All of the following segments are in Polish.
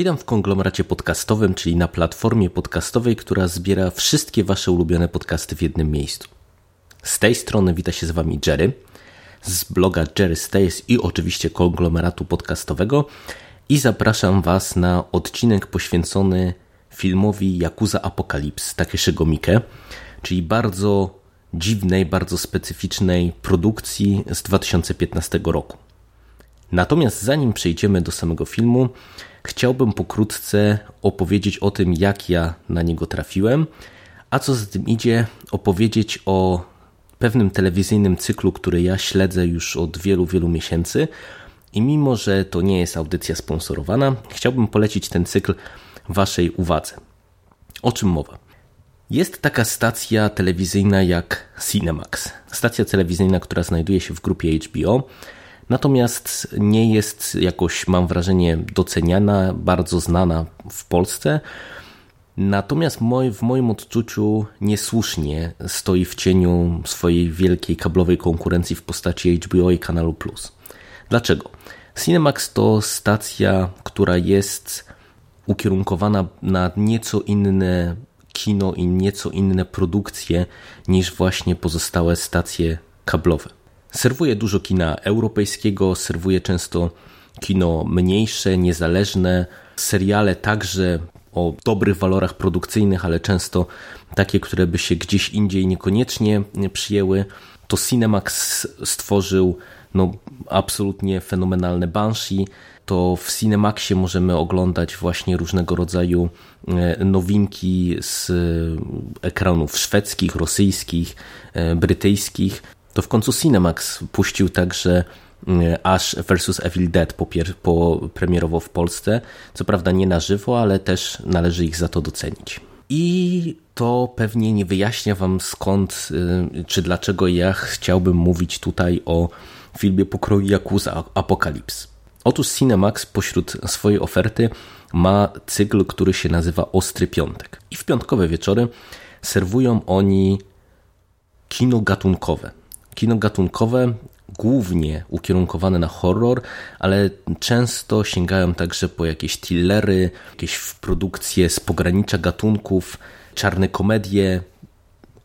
Witam w konglomeracie podcastowym, czyli na platformie podcastowej, która zbiera wszystkie Wasze ulubione podcasty w jednym miejscu. Z tej strony wita się z Wami Jerry, z bloga Jerry Stays i oczywiście konglomeratu podcastowego i zapraszam Was na odcinek poświęcony filmowi Yakuza Apocalypse Takeshiego Mike, czyli bardzo dziwnej, bardzo specyficznej produkcji z 2015 roku. Natomiast zanim przejdziemy do samego filmu, chciałbym pokrótce opowiedzieć o tym, jak ja na niego trafiłem, a co za tym idzie, opowiedzieć o pewnym telewizyjnym cyklu, który ja śledzę już od wielu, wielu miesięcy. I mimo, że to nie jest audycja sponsorowana, chciałbym polecić ten cykl Waszej uwadze. O czym mowa? Jest taka stacja telewizyjna jak Cinemax. Stacja telewizyjna, która znajduje się w grupie HBO natomiast nie jest jakoś, mam wrażenie, doceniana, bardzo znana w Polsce. Natomiast w moim odczuciu niesłusznie stoi w cieniu swojej wielkiej kablowej konkurencji w postaci HBO i Kanalu Plus. Dlaczego? Cinemax to stacja, która jest ukierunkowana na nieco inne kino i nieco inne produkcje niż właśnie pozostałe stacje kablowe. Serwuje dużo kina europejskiego, serwuje często kino mniejsze, niezależne, seriale także o dobrych walorach produkcyjnych, ale często takie, które by się gdzieś indziej niekoniecznie przyjęły. To Cinemax stworzył no, absolutnie fenomenalne Banshee. To w Cinemaxie możemy oglądać właśnie różnego rodzaju e, nowinki z ekranów szwedzkich, rosyjskich, e, brytyjskich to w końcu Cinemax puścił także mm, Ash vs. Evil Dead po, po premierowo w Polsce. Co prawda nie na żywo, ale też należy ich za to docenić. I to pewnie nie wyjaśnia Wam skąd y, czy dlaczego ja chciałbym mówić tutaj o filmie pokroju Yakuza Apocalypse. Otóż Cinemax pośród swojej oferty ma cykl, który się nazywa Ostry Piątek. I w piątkowe wieczory serwują oni kino gatunkowe kino gatunkowe, głównie ukierunkowane na horror, ale często sięgają także po jakieś thrillery, jakieś produkcje z pogranicza gatunków, czarne komedie,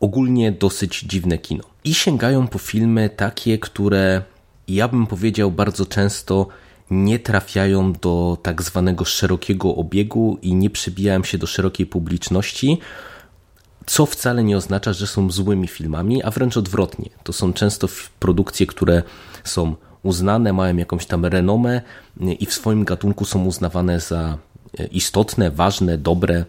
ogólnie dosyć dziwne kino. I sięgają po filmy takie, które ja bym powiedział bardzo często nie trafiają do tak zwanego szerokiego obiegu i nie przybijają się do szerokiej publiczności, co wcale nie oznacza, że są złymi filmami, a wręcz odwrotnie. To są często produkcje, które są uznane, mają jakąś tam renomę i w swoim gatunku są uznawane za e, istotne, ważne, dobre.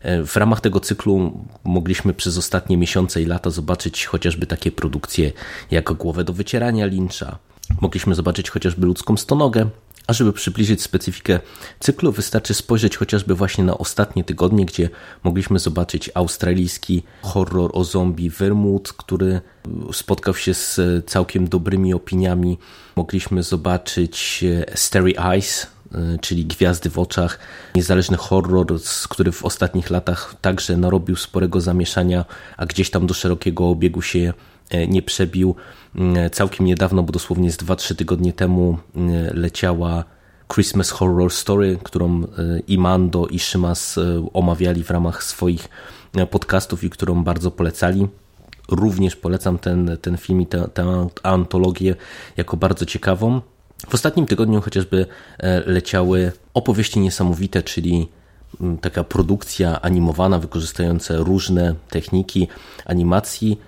E, w ramach tego cyklu mogliśmy przez ostatnie miesiące i lata zobaczyć chociażby takie produkcje jak Głowę do wycierania Lyncha. Mogliśmy zobaczyć chociażby Ludzką Stonogę, a żeby przybliżyć specyfikę cyklu, wystarczy spojrzeć chociażby właśnie na ostatnie tygodnie, gdzie mogliśmy zobaczyć australijski horror o zombie Vermouth, który spotkał się z całkiem dobrymi opiniami. Mogliśmy zobaczyć Starry Eyes, czyli Gwiazdy w oczach, niezależny horror, który w ostatnich latach także narobił sporego zamieszania, a gdzieś tam do szerokiego obiegu się e, nie przebił. Mm, całkiem niedawno, bo dosłownie z 2-3 tygodnie temu mm, leciała Christmas Horror Story, którą e, i Mando i Szymas e, omawiali w ramach swoich e, podcastów i którą bardzo polecali. również polecam ten, ten film i tę, tę antologię jako bardzo ciekawą. W ostatnim tygodniu chociażby e, leciały opowieści niesamowite, czyli mm, taka produkcja animowana wykorzystująca różne techniki animacji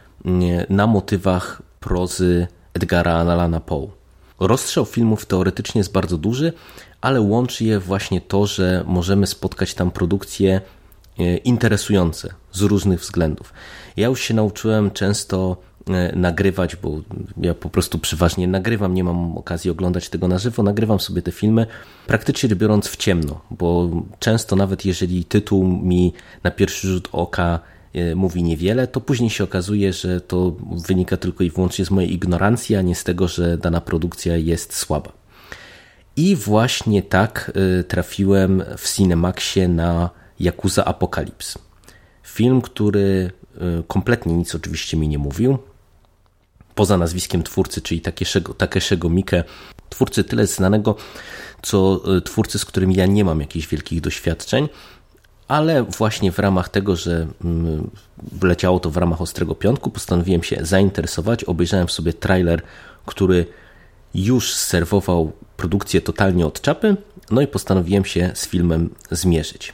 na motywach prozy Edgara Allana Poe. Rozstrzał filmów teoretycznie jest bardzo duży, ale łączy je właśnie to, że możemy spotkać tam produkcje e, interesujące z różnych względów. Ja już się nauczyłem często e, nagrywać, bo ja po prostu przeważnie nagrywam, nie mam okazji oglądać tego na żywo, nagrywam sobie te filmy praktycznie biorąc w ciemno, bo często nawet jeżeli tytuł mi na pierwszy rzut oka mówi niewiele, to później się okazuje, że to wynika tylko i wyłącznie z mojej ignorancji, a nie z tego, że dana produkcja jest słaba. I właśnie tak y, trafiłem w Cinemaxie na Yakuza Apocalypse. Film, który y, kompletnie nic oczywiście mi nie mówił. Poza nazwiskiem twórcy, czyli Takeshiego, Takeshiego Mike, twórcy tyle znanego, co twórcy, z którymi ja nie mam jakichś wielkich doświadczeń, ale właśnie w ramach tego, że mm, leciało to w ramach Ostrego Piątku, postanowiłem się zainteresować. Obejrzałem sobie trailer, który już serwował produkcję totalnie od czapy, no i postanowiłem się z filmem zmierzyć.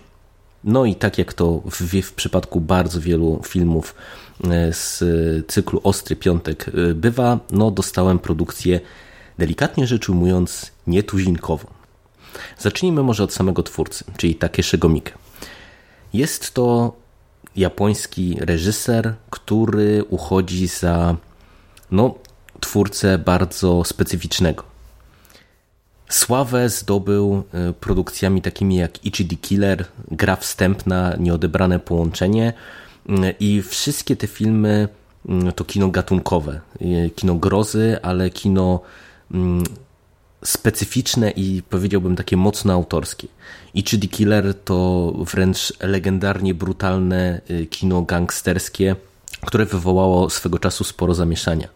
No i tak jak to w, w przypadku bardzo wielu filmów e, z cyklu Ostry Piątek e, bywa, no dostałem produkcję delikatnie rzecz ujmując nietuzinkową. Zacznijmy może od samego twórcy, czyli Takeshiego Miike. Jest to japoński reżyser, który uchodzi za no, twórcę bardzo specyficznego. Sławę zdobył e, produkcjami takimi jak Ichidi Killer, Gra Wstępna, Nieodebrane Połączenie mm, i wszystkie te filmy mm, to kino gatunkowe, e, kino grozy, ale kino mm, specyficzne i powiedziałbym takie mocno autorskie. Ichidi Killer to wręcz legendarnie brutalne e, kino gangsterskie, które wywołało swego czasu sporo zamieszania.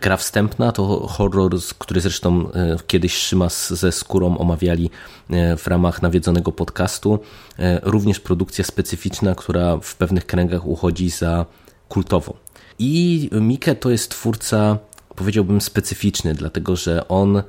Gra wstępna to horror, który zresztą e, kiedyś Szymas ze Skórą omawiali e, w ramach nawiedzonego podcastu. Również produkcja specyficzna, która w pewnych kręgach uchodzi za kultową. I Mike to jest twórca, powiedziałbym, specyficzny, dlatego że on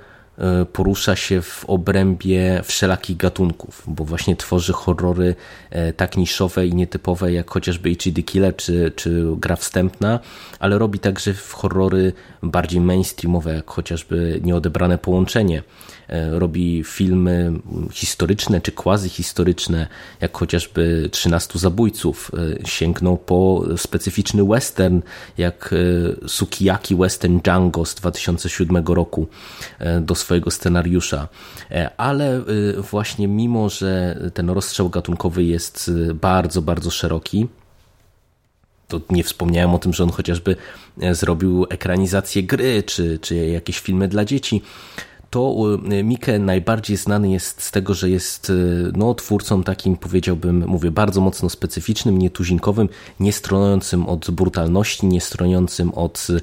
porusza się w obrębie wszelakich gatunków, bo właśnie tworzy horrory e, tak niszowe i nietypowe jak chociażby H.D. Killer czy, czy Gra Wstępna, ale robi także horrory bardziej mainstreamowe jak chociażby Nieodebrane Połączenie E, robi filmy historyczne czy quasi-historyczne, jak chociażby 13 Zabójców. E, sięgnął po specyficzny western, jak e, Sukiyaki Western Django z 2007 roku do swojego scenariusza. Ale właśnie mimo, że ten rozstrzał gatunkowy jest bardzo, bardzo szeroki, to nie wspomniałem o tym, że on chociażby zrobił ekranizację gry, czy, czy jakieś filmy dla dzieci to y, Mike najbardziej znany jest z tego, że jest y, no, twórcą takim, powiedziałbym, mówię, bardzo mocno specyficznym, nietuzinkowym, nie stronującym od brutalności, nie stronującym od y,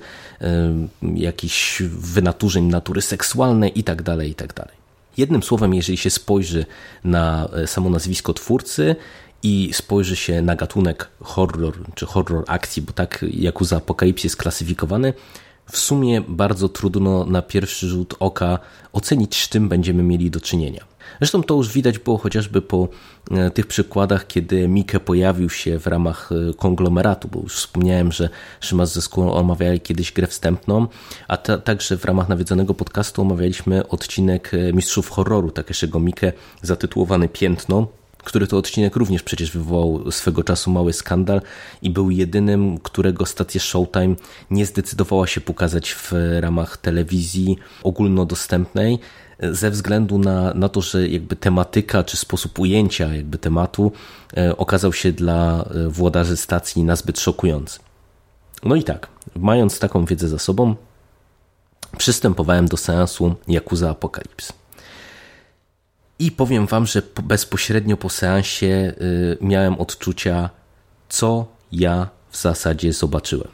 jakichś wynaturzeń natury seksualnej itd., tak itd. Tak Jednym słowem, jeżeli się spojrzy na samo nazwisko twórcy i spojrzy się na gatunek horror czy horror akcji, bo tak Yakuza Apocalypse jest klasyfikowany, w sumie bardzo trudno na pierwszy rzut oka ocenić, z czym będziemy mieli do czynienia. Zresztą to już widać było chociażby po e, tych przykładach, kiedy Mike pojawił się w ramach e, konglomeratu, bo już wspomniałem, że Szymas ze Skórą omawiali kiedyś grę wstępną, a ta, także w ramach nawiedzonego podcastu omawialiśmy odcinek e, Mistrzów Horroru Takeshiego Mike zatytułowany Piętno, który to odcinek również przecież wywołał swego czasu mały skandal i był jedynym, którego stacja Showtime nie zdecydowała się pokazać w ramach telewizji ogólnodostępnej ze względu na, na to, że jakby tematyka czy sposób ujęcia jakby tematu e, okazał się dla e, włodarzy stacji nazbyt szokujący. No i tak, mając taką wiedzę za sobą, przystępowałem do seansu Yakuza Apocalypse. I powiem Wam, że bezpośrednio po seansie y, miałem odczucia, co ja w zasadzie zobaczyłem.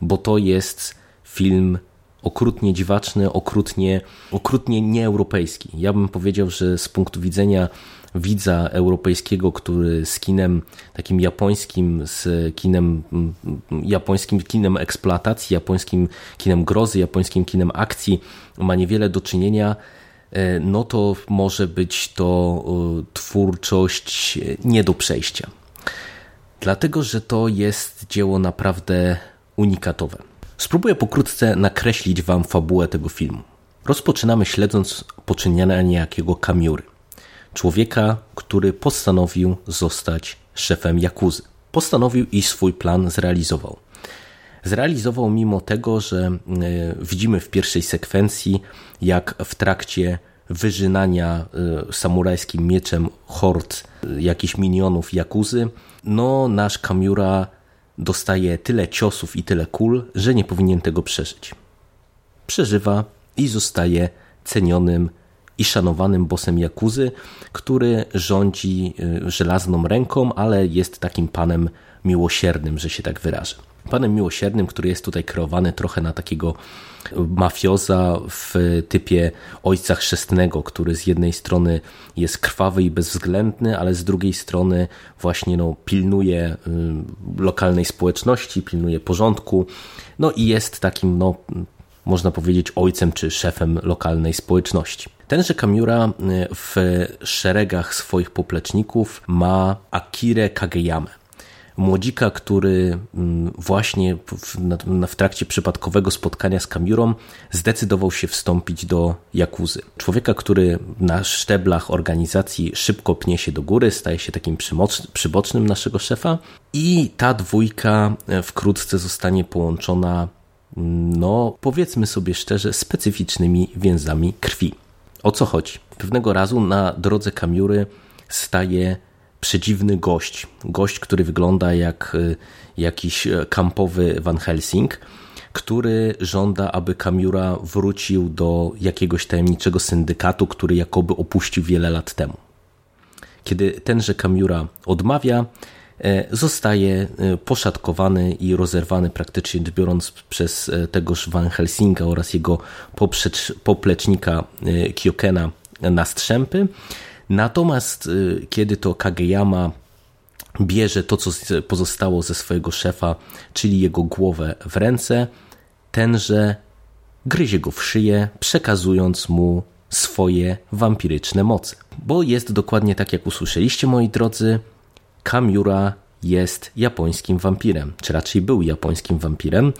Bo to jest film okrutnie dziwaczny, okrutnie, okrutnie nieeuropejski. Ja bym powiedział, że z punktu widzenia widza europejskiego, który z kinem takim japońskim, z kinem japońskim kinem eksploatacji, japońskim kinem grozy, japońskim kinem akcji ma niewiele do czynienia, no to może być to e, twórczość nie do przejścia. Dlatego, że to jest dzieło naprawdę unikatowe. Spróbuję pokrótce nakreślić Wam fabułę tego filmu. Rozpoczynamy śledząc poczynienia niejakiego Kamiury. Człowieka, który postanowił zostać szefem Jakuzy. Postanowił i swój plan zrealizował. Zrealizował mimo tego, że e, widzimy w pierwszej sekwencji, jak w trakcie wyżynania e, samurajskim mieczem hord e, jakichś minionów Jakuzy, no nasz Kamiura dostaje tyle ciosów i tyle kul, że nie powinien tego przeżyć. Przeżywa i zostaje cenionym i szanowanym bosem Jakuzy, który rządzi żelazną ręką, ale jest takim panem miłosiernym, że się tak wyrażę. Panem miłosiernym, który jest tutaj kreowany trochę na takiego mafioza w typie ojca chrzestnego, który z jednej strony jest krwawy i bezwzględny, ale z drugiej strony właśnie no, pilnuje y, lokalnej społeczności, pilnuje porządku, no i jest takim, no, można powiedzieć, ojcem czy szefem lokalnej społeczności. Tenże Kamiura y, w szeregach swoich popleczników ma Akire Kageyamę młodzika, który mm, właśnie w, w, trakcie przypadkowego spotkania z Kamiurą zdecydował się wstąpić do Jakuzy. Człowieka, który na szczeblach organizacji szybko pnie się do góry, staje się takim przybocznym naszego szefa i ta dwójka e, wkrótce zostanie połączona, mm, no powiedzmy sobie szczerze, specyficznymi więzami krwi. O co chodzi? Pewnego razu na drodze Kamiury staje przedziwny gość. Gość, który wygląda jak y, jakiś e, kampowy Van Helsing, który żąda, aby Kamiura wrócił do jakiegoś tajemniczego syndykatu, który jakoby opuścił wiele lat temu. Kiedy tenże Kamiura odmawia, e, zostaje e, poszatkowany i rozerwany praktycznie biorąc przez tegoż Van Helsinga oraz jego poplecznika Kyokena na strzępy, Natomiast y, kiedy to Kageyama bierze to, co pozostało ze swojego szefa, czyli jego głowę w ręce, tenże gryzie go w szyję, przekazując mu swoje wampiryczne moce. Bo jest dokładnie tak, jak usłyszeliście, moi drodzy, Kamiura jest japońskim wampirem, czy raczej był japońskim wampirem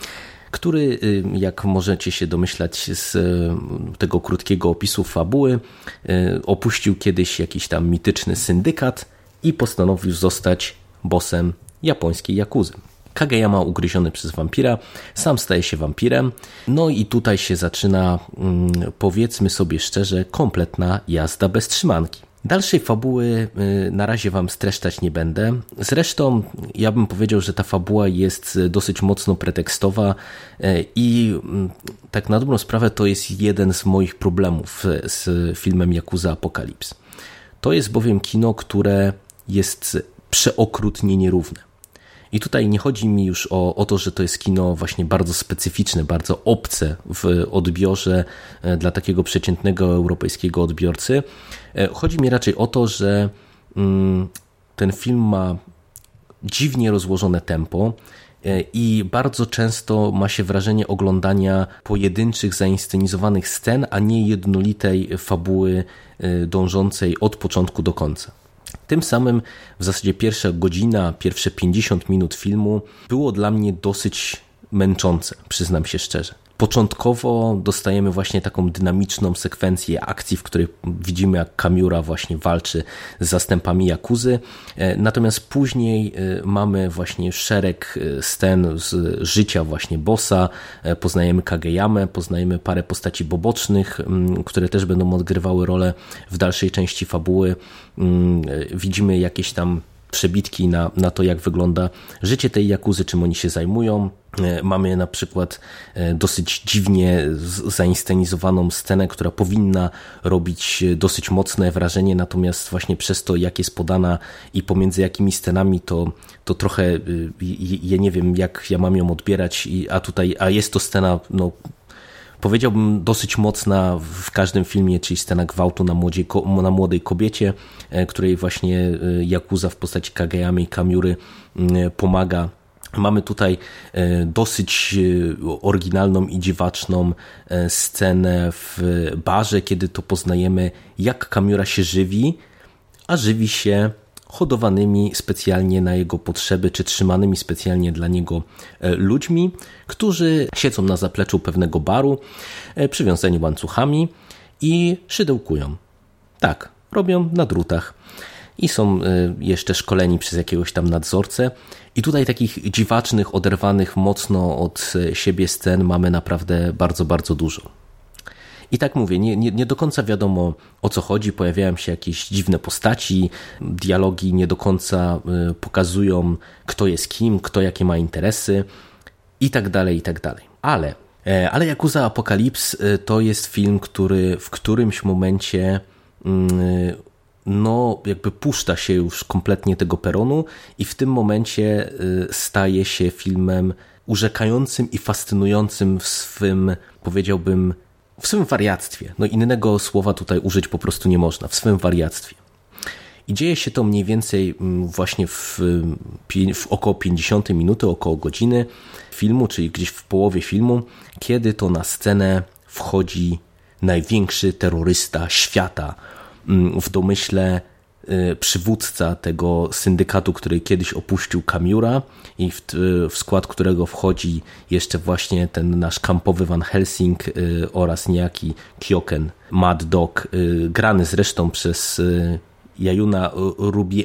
który, jak możecie się domyślać z y, tego krótkiego opisu fabuły, y, opuścił kiedyś jakiś tam mityczny syndykat i postanowił zostać bossem japońskiej jakuzy. Kageyama ugryziony przez wampira, sam staje się wampirem. No i tutaj się zaczyna, powiedzmy sobie szczerze, kompletna jazda bez trzymanki. Dalszej fabuły y, na razie Wam streszczać nie będę. Zresztą ja bym powiedział, że ta fabuła jest dosyć mocno pretekstowa y, i mm, tak na dobrą sprawę to jest jeden z moich problemów z filmem Yakuza Apokalips. To jest bowiem kino, które jest przeokrutnie nierówne. I tutaj nie chodzi mi już o, o to, że to jest kino właśnie bardzo specyficzne, bardzo obce w odbiorze e, dla takiego przeciętnego europejskiego odbiorcy. E, chodzi mi raczej o to, że mm, ten film ma dziwnie rozłożone tempo e, i bardzo często ma się wrażenie oglądania pojedynczych, zainscenizowanych scen, a nie jednolitej fabuły dążącej od początku do końca. Tym samym w zasadzie pierwsza godzina, pierwsze 50 minut filmu było dla mnie dosyć męczące, przyznam się szczerze. Początkowo dostajemy właśnie taką dynamiczną sekwencję akcji, w której widzimy jak Kamiura właśnie walczy z zastępami Jakuzy, e, natomiast później e, mamy właśnie szereg e, scen z życia właśnie bossa, poznajemy Kageyamę, poznajemy parę postaci bobocznych, które też będą odgrywały rolę w dalszej części fabuły. Widzimy jakieś tam przebitki na, na to, jak wygląda życie tej Jakuzy, czym oni się zajmują. E, mamy na przykład e, dosyć dziwnie zainscenizowaną scenę, która powinna robić dosyć mocne wrażenie, natomiast właśnie przez to, jak jest podana i pomiędzy jakimi scenami, to, to trochę ja nie wiem, jak ja mam ją odbierać, a tutaj, a jest to scena no, powiedziałbym dosyć mocna w każdym filmie, czyli scena gwałtu na, młodziej, na młodej kobiecie, której właśnie Yakuza w postaci Kageyamy i Kamiury pomaga. Mamy tutaj dosyć oryginalną i dziwaczną scenę w barze, kiedy to poznajemy, jak Kamiura się żywi, a żywi się hodowanymi specjalnie na jego potrzeby, czy trzymanymi specjalnie dla niego e, ludźmi, którzy siedzą na zapleczu pewnego baru, e, przywiązani łańcuchami i szydełkują. Tak, robią na drutach. I są e, jeszcze szkoleni przez jakiegoś tam nadzorcę. I tutaj takich dziwacznych, oderwanych mocno od siebie scen mamy naprawdę bardzo, bardzo dużo. I tak mówię, nie, nie, nie do końca wiadomo o co chodzi, pojawiają się jakieś dziwne postaci, dialogi nie do końca y, pokazują, kto jest kim, kto jakie ma interesy. I tak dalej, i tak dalej. Ale, e, ale Yakuza Apokalips y, to jest film, który w którymś momencie mm, no jakby puszcza się już kompletnie tego peronu i w tym momencie y, staje się filmem urzekającym i fascynującym w swym, powiedziałbym, w swym wariactwie. No innego słowa tutaj użyć po prostu nie można. W swym wariactwie. I dzieje się to mniej więcej mm, właśnie w, w około 50 minuty, około godziny filmu, czyli gdzieś w połowie filmu, kiedy to na scenę wchodzi największy terrorysta świata mm, w domyśle przywódca tego syndykatu, który kiedyś opuścił Kamiura i w, w, skład którego wchodzi jeszcze właśnie ten nasz kampowy Van Helsing y, oraz niejaki Kyoken Mad Dog, y, grany zresztą przez Jajuna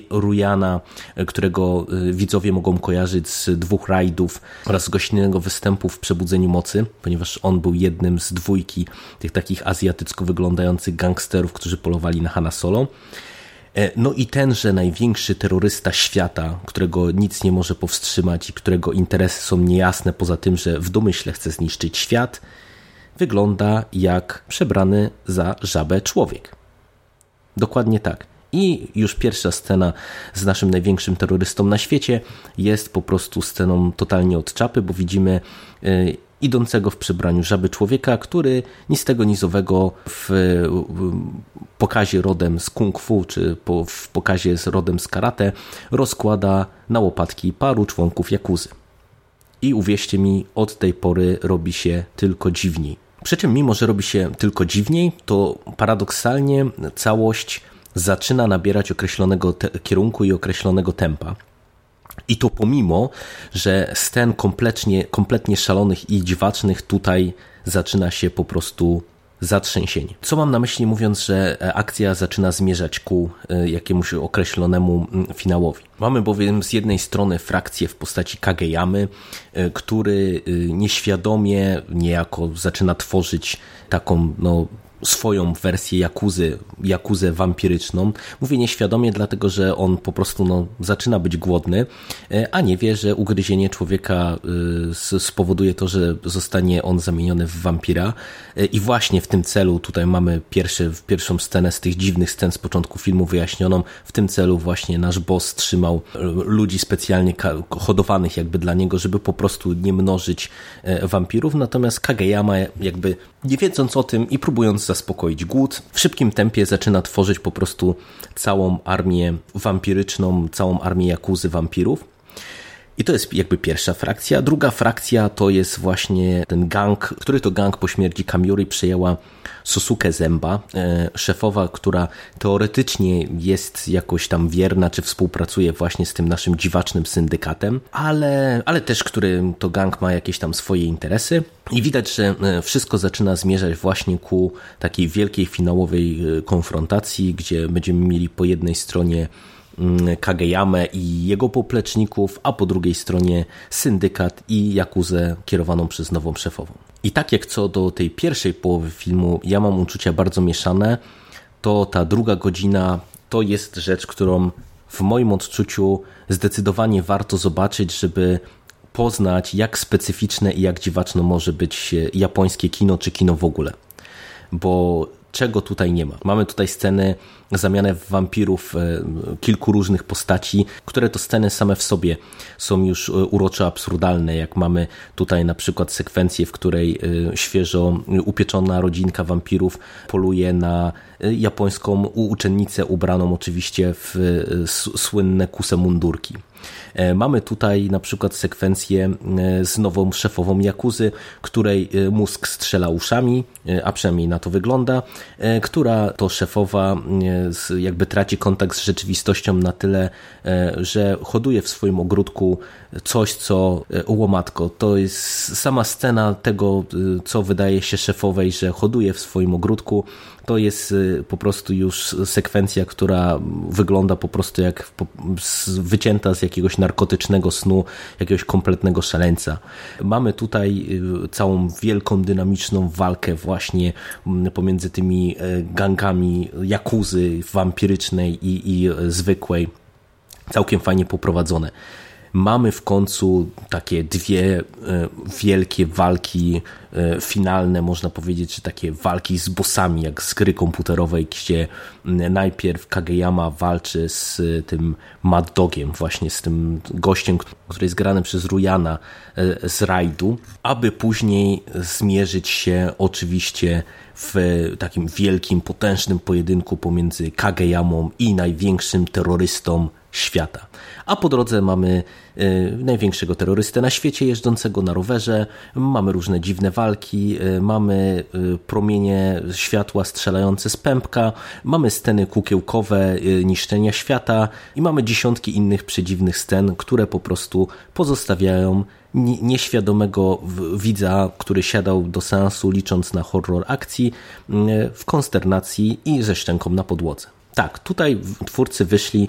Rujana, którego widzowie mogą kojarzyć z dwóch rajdów oraz z gościnnego występu w Przebudzeniu Mocy, ponieważ on był jednym z dwójki tych takich azjatycko wyglądających gangsterów, którzy polowali na Hanna Solo. E, no i tenże największy terrorysta świata, którego nic nie może powstrzymać i którego interesy są niejasne poza tym, że w domyśle chce zniszczyć świat, wygląda jak przebrany za żabę człowiek. Dokładnie tak. I już pierwsza scena z naszym największym terrorystą na świecie jest po prostu sceną totalnie od czapy, bo widzimy e, idącego w przebraniu żaby człowieka, który ni z tego nizowego w pokazie rodem z kung fu, czy w pokazie z rodem z karate rozkłada na łopatki paru członków jakuzy. I uwierzcie mi, od tej pory robi się tylko dziwniej. Przy czym mimo, że robi się tylko dziwniej, to paradoksalnie całość zaczyna nabierać określonego kierunku i określonego tempa. I to pomimo, że scen kompletnie, kompletnie szalonych i dziwacznych tutaj zaczyna się po prostu zatrzęsienie. Co mam na myśli mówiąc, że akcja zaczyna zmierzać ku e, jakiemuś określonemu finałowi. Mamy bowiem z jednej strony frakcję w postaci Kageyamy, e, który e, nieświadomie niejako zaczyna tworzyć taką no, swoją wersję Jakuzy, Jakuzę wampiryczną. Mówię nieświadomie, dlatego że on po prostu no, zaczyna być głodny, e, a nie wie, że ugryzienie człowieka e, spowoduje to, że zostanie on zamieniony w wampira. E, I właśnie w tym celu tutaj mamy pierwszy, pierwszą scenę z tych dziwnych scen z początku filmu wyjaśnioną. W tym celu właśnie nasz boss trzymał ludzi specjalnie hodowanych jakby dla niego, żeby po prostu nie mnożyć wampirów. Natomiast Kageyama jakby nie wiedząc o tym i próbując zaspokoić głód, w szybkim tempie zaczyna tworzyć po prostu całą armię wampiryczną, całą armię jakuzy wampirów. I to jest jakby pierwsza frakcja. Druga frakcja to jest właśnie ten gang, który to gang po śmierci Kamiuri przejęła Sosuke Zemba, e, szefowa, która teoretycznie jest jakoś tam wierna, czy współpracuje właśnie z tym naszym dziwacznym syndykatem, ale, ale też, który to gang ma jakieś tam swoje interesy. I widać, że e, wszystko zaczyna zmierzać właśnie ku takiej wielkiej finałowej e, konfrontacji, gdzie będziemy mieli po jednej stronie Kageyamę i jego popleczników, a po drugiej stronie syndykat i Jakuzę kierowaną przez nową szefową. I tak jak co do tej pierwszej połowy filmu, ja mam uczucia bardzo mieszane, to ta druga godzina to jest rzecz, którą w moim odczuciu zdecydowanie warto zobaczyć, żeby poznać, jak specyficzne i jak dziwaczne może być japońskie kino, czy kino w ogóle. Bo czego tutaj nie ma? Mamy tutaj sceny zamianę w wampirów kilku różnych postaci, które to sceny same w sobie są już urocze, absurdalne, jak mamy tutaj na przykład sekwencję, w której świeżo upieczona rodzinka wampirów poluje na japońską uczennicę ubraną oczywiście w słynne kuse mundurki. E, mamy tutaj na przykład sekwencję e, z nową szefową Jakuzy, której e, mózg strzela uszami, a przynajmniej na to wygląda, która to szefowa jakby traci kontakt z rzeczywistością na tyle, że hoduje w swoim ogródku coś, co łomatko, to jest sama scena tego, co wydaje się szefowej, że hoduje w swoim ogródku, to jest po prostu już sekwencja, która wygląda po prostu jak wycięta z jakiegoś narkotycznego snu, jakiegoś kompletnego szaleńca. Mamy tutaj y, całą wielką, dynamiczną walkę właśnie mm, pomiędzy tymi e, gangami jakuzy wampirycznej i, i e, zwykłej. Całkiem fajnie poprowadzone mamy w końcu takie dwie e, wielkie walki e, finalne, można powiedzieć, że takie walki z bossami, jak z gry komputerowej, gdzie najpierw Kageyama walczy z tym Mad Dogiem, właśnie z tym gościem, który jest grany przez Rujana e, z rajdu, aby później zmierzyć się oczywiście w takim wielkim, potężnym pojedynku pomiędzy Kageyamą i największym terrorystą świata. A po drodze mamy y, największego terrorystę na świecie jeżdżącego na rowerze, mamy różne dziwne walki, y, mamy y, promienie światła strzelające z pępka, mamy sceny kukiełkowe niszczenia świata i mamy dziesiątki innych przedziwnych scen, które po prostu pozostawiają nieświadomego widza, który siadał do seansu licząc na horror akcji w konsternacji i ze szczęką na podłodze. Tak, tutaj twórcy wyszli,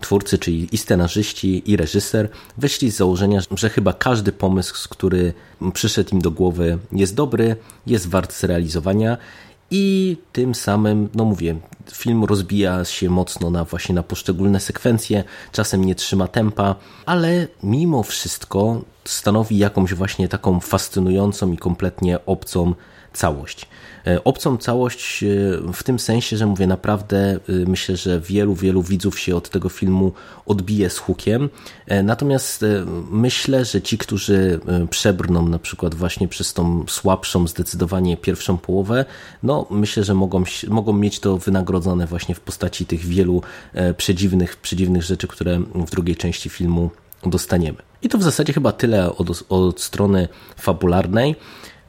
twórcy, czyli i scenarzyści, i reżyser, wyszli z założenia, że chyba każdy pomysł, który przyszedł im do głowy, jest dobry, jest wart zrealizowania i tym samym, no mówię, film rozbija się mocno na właśnie na poszczególne sekwencje, czasem nie trzyma tempa, ale mimo wszystko stanowi jakąś właśnie taką fascynującą i kompletnie obcą całość. E, obcą całość e, w tym sensie, że mówię naprawdę, e, myślę, że wielu, wielu widzów się od tego filmu odbije z hukiem. Natomiast myślę, że ci, którzy przebrną na przykład właśnie przez tą słabszą zdecydowanie pierwszą połowę, no myślę, że mogą, mogą mieć to wynagrodzone właśnie w postaci tych wielu przedziwnych, przedziwnych rzeczy, które w drugiej części filmu dostaniemy. I to w zasadzie chyba tyle od, od strony fabularnej.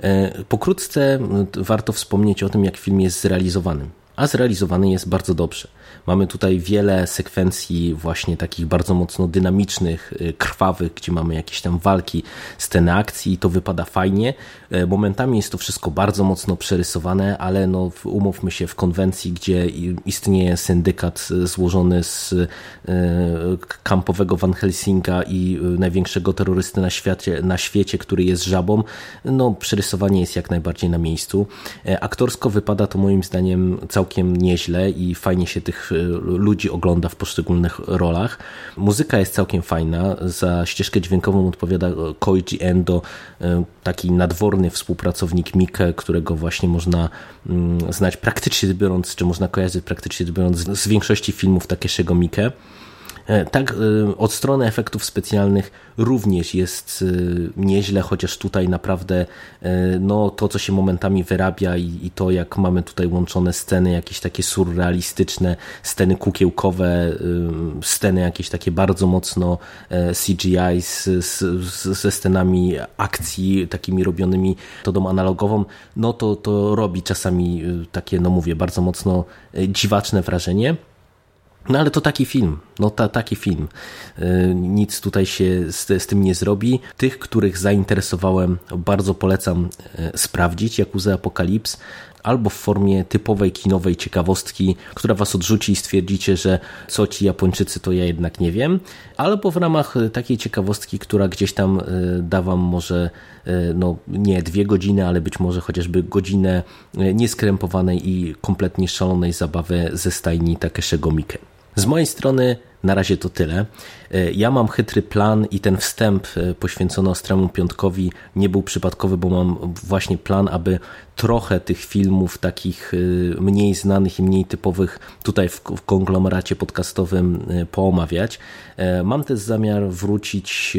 E, pokrótce warto wspomnieć o tym, jak film jest zrealizowany. A zrealizowany jest bardzo dobrze. Mamy tutaj wiele sekwencji właśnie takich bardzo mocno dynamicznych, y, krwawych, gdzie mamy jakieś tam walki, sceny akcji i to wypada fajnie. E, momentami jest to wszystko bardzo mocno przerysowane, ale no umówmy się w konwencji, gdzie istnieje syndykat y, złożony z y, kampowego Van Helsinga i największego terrorysty na świecie, na świecie, który jest żabą, no przerysowanie jest jak najbardziej na miejscu. E, aktorsko wypada to moim zdaniem całkiem nieźle i fajnie się tych ludzi ogląda w poszczególnych rolach. Muzyka jest całkiem fajna. Za ścieżkę dźwiękową odpowiada Koichi Endo, e, taki nadworny współpracownik Mike, którego właśnie można mm, znać praktycznie biorąc, czy można kojarzyć praktycznie biorąc z większości filmów Takeshiego Mike. E, tak, e, od strony efektów specjalnych również jest e, nieźle, chociaż tutaj naprawdę no, to, co się momentami wyrabia i, i to, jak mamy tutaj łączone sceny jakieś takie surrealistyczne, sceny kukiełkowe, sceny jakieś takie bardzo mocno CGI z, z, ze scenami akcji takimi robionymi metodą analogową, no to, to robi czasami takie, no mówię, bardzo mocno dziwaczne wrażenie. No ale to taki film, no ta, taki film. Y, nic tutaj się z, z, tym nie zrobi. Tych, których zainteresowałem, bardzo polecam y, sprawdzić, jak Yakuza Apokalips, albo w formie typowej kinowej ciekawostki, która was odrzuci i stwierdzicie, że co ci Japończycy to ja jednak nie wiem, albo w ramach y, takiej ciekawostki, która gdzieś tam da wam może no nie dwie godziny, ale być może chociażby godzinę nieskrępowanej i kompletnie szalonej zabawy ze stajni Takeshiego Mike. Z mojej strony na razie to tyle. E, ja mam chytry plan i ten wstęp e, poświęcony Ostremu Piątkowi nie był przypadkowy, bo mam właśnie plan, aby trochę tych filmów takich mniej znanych i mniej typowych tutaj w, konglomeracie podcastowym poomawiać. Mam też zamiar wrócić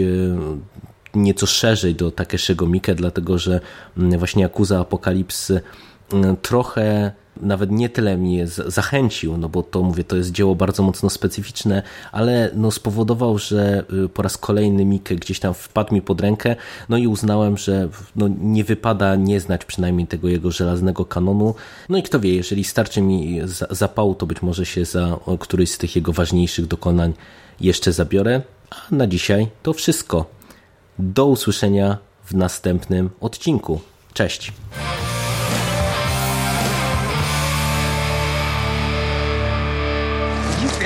nieco szerzej do Takeshiego Mike, dlatego że właśnie Akuza Apokalipsy trochę nawet nie tyle mnie zachęcił, no bo to mówię, to jest dzieło bardzo mocno specyficzne, ale no spowodował, że y, po raz kolejny Mikke gdzieś tam wpadł mi pod rękę, no i uznałem, że no nie wypada nie znać przynajmniej tego jego żelaznego kanonu. No i kto wie, jeżeli starczy mi zapału, to być może się za któryś z tych jego ważniejszych dokonań jeszcze zabiorę. A na dzisiaj to wszystko. Do usłyszenia w następnym odcinku. Cześć.